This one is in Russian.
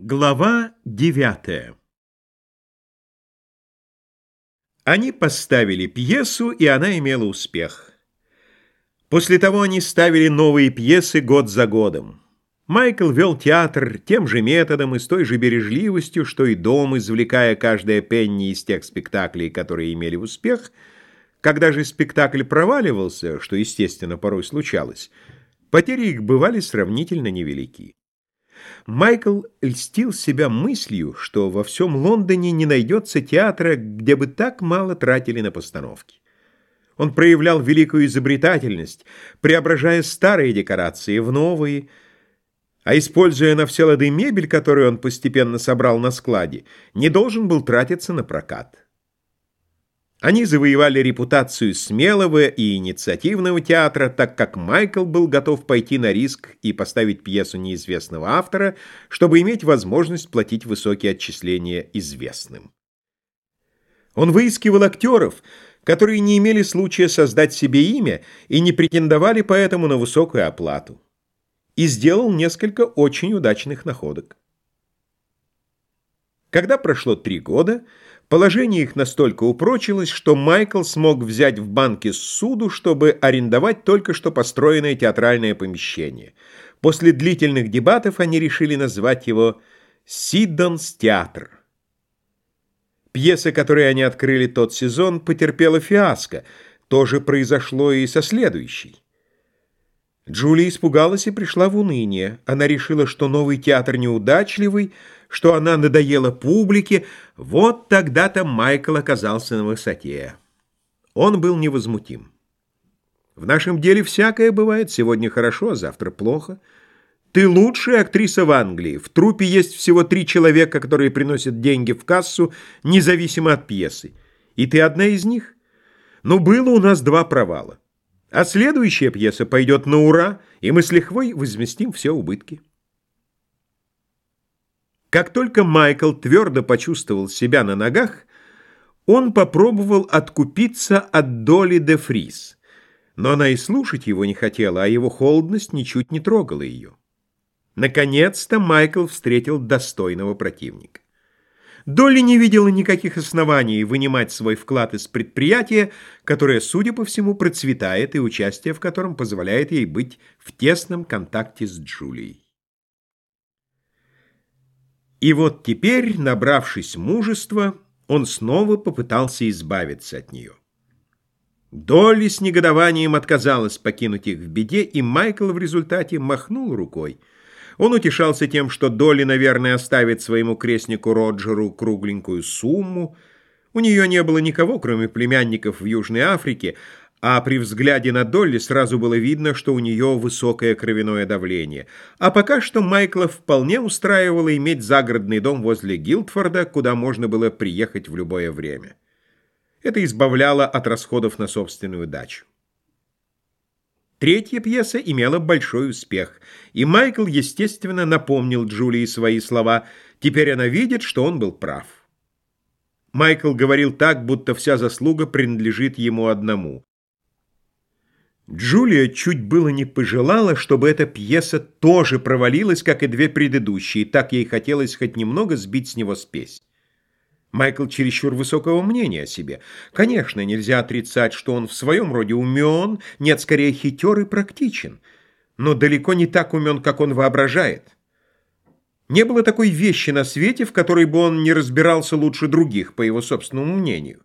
Глава девятая Они поставили пьесу, и она имела успех. После того они ставили новые пьесы год за годом. Майкл вел театр тем же методом и с той же бережливостью, что и дом, извлекая каждое пенни из тех спектаклей, которые имели успех. Когда же спектакль проваливался, что, естественно, порой случалось, потери их бывали сравнительно невелики. Майкл льстил себя мыслью, что во всем Лондоне не найдется театра, где бы так мало тратили на постановки. Он проявлял великую изобретательность, преображая старые декорации в новые, а используя на все лады мебель, которую он постепенно собрал на складе, не должен был тратиться на прокат. Они завоевали репутацию смелого и инициативного театра, так как Майкл был готов пойти на риск и поставить пьесу неизвестного автора, чтобы иметь возможность платить высокие отчисления известным. Он выискивал актеров, которые не имели случая создать себе имя и не претендовали поэтому на высокую оплату. И сделал несколько очень удачных находок. Когда прошло три года, Положение их настолько упрочилось, что Майкл смог взять в банке суду, чтобы арендовать только что построенное театральное помещение. После длительных дебатов они решили назвать его «Сиддонс театр». Пьеса, которой они открыли тот сезон, потерпела фиаско. То же произошло и со следующей. Джулия испугалась и пришла в уныние. Она решила, что новый театр неудачливый, что она надоела публике. Вот тогда-то Майкл оказался на высоте. Он был невозмутим. В нашем деле всякое бывает. Сегодня хорошо, а завтра плохо. Ты лучшая актриса в Англии. В трупе есть всего три человека, которые приносят деньги в кассу, независимо от пьесы. И ты одна из них? Но было у нас два провала. А следующая пьеса пойдет на ура, и мы с лихвой возместим все убытки. Как только Майкл твердо почувствовал себя на ногах, он попробовал откупиться от доли де Фрис, но она и слушать его не хотела, а его холодность ничуть не трогала ее. Наконец-то Майкл встретил достойного противника. Долли не видела никаких оснований вынимать свой вклад из предприятия, которое, судя по всему, процветает и участие в котором позволяет ей быть в тесном контакте с Джулией. И вот теперь, набравшись мужества, он снова попытался избавиться от нее. Долли с негодованием отказалась покинуть их в беде, и Майкл в результате махнул рукой – он утешался тем, что Долли, наверное, оставит своему крестнику Роджеру кругленькую сумму. У нее не было никого, кроме племянников в Южной Африке, а при взгляде на Долли сразу было видно, что у нее высокое кровяное давление. А пока что Майкла вполне устраивало иметь загородный дом возле Гилдфорда, куда можно было приехать в любое время. Это избавляло от расходов на собственную дачу. Третья пьеса имела большой успех, и Майкл, естественно, напомнил Джулии свои слова. Теперь она видит, что он был прав. Майкл говорил так, будто вся заслуга принадлежит ему одному. Джулия чуть было не пожелала, чтобы эта пьеса тоже провалилась, как и две предыдущие, так ей хотелось хоть немного сбить с него спесь. Майкл чересчур высокого мнения о себе. Конечно, нельзя отрицать, что он в своем роде умен, нет, скорее хитер и практичен, но далеко не так умен, как он воображает. Не было такой вещи на свете, в которой бы он не разбирался лучше других, по его собственному мнению.